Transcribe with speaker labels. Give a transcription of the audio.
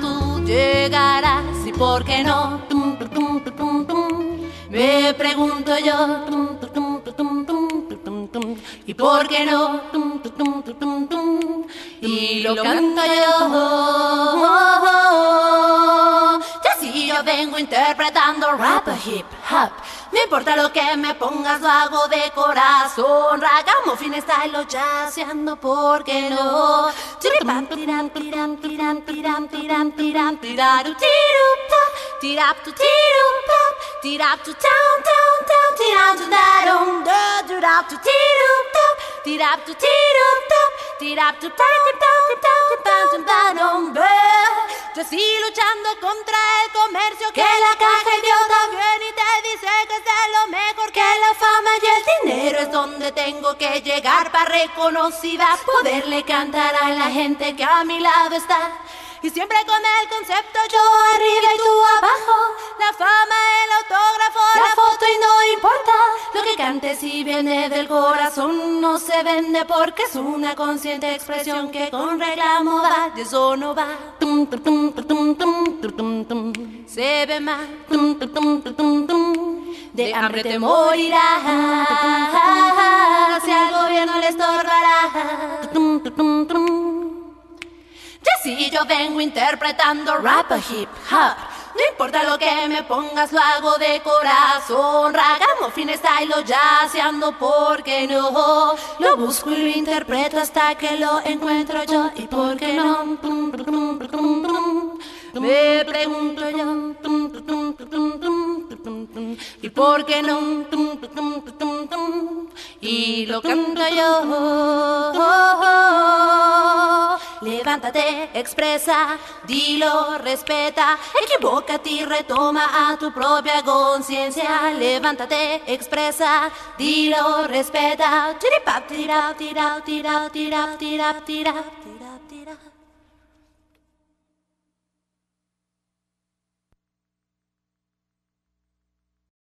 Speaker 1: tú llegarás y por qué no. Tum, tum, tum. Me pregunto yo. ¿Y por qué no? Y lo canto yo. Interpretando rap hip hop. No importa lo que me pongas, lo hago de corazón. Ragamuffin style o jazzeando, ¿por qué no? Tiripam, tiram, tiram, tiram, tiram, tiram, tiram, tiraru, tirupa, tirap tu tirupa, tirap tu town, town, town, tiram tu darum, da, durap tu tirupa, tirap tu tirupa, tirap tu pam, pam, pam, pam, pam, pam, pam, Yo sigo luchando contra el comercio que la caja idiota viene y te dice que es de lo mejor que la fama y el dinero es donde tengo que llegar para reconocida poderle cantar a la gente que a mi lado está. Y siempre con el concepto yo arriba y tú abajo. La fama, el autógrafo, la foto y no importa. Lo que cante si viene del corazón no se vende porque es una consciente expresión que con reclamo va, de eso no va. Tum, tum, tum. Se ve tum. De hambre te morirás si al gobierno le estorbará. Ya si yo vengo interpretando rap o hip hop. No importa lo que me pongas, lo hago de corazón. Ragamuffin style o jazzeando, ¿por qué no? Lo busco y lo interpreto hasta que lo encuentro yo. ¿Y por qué no? Me pregunto yo. ¿Y por qué no? Y lo canto yo. Levántate, expresa, dilo, respeta, equivócate y retoma a tu propia conciencia. Levántate, expresa, dilo, respeta. Tiripap, tira, tira, tira, tira, tira, tira.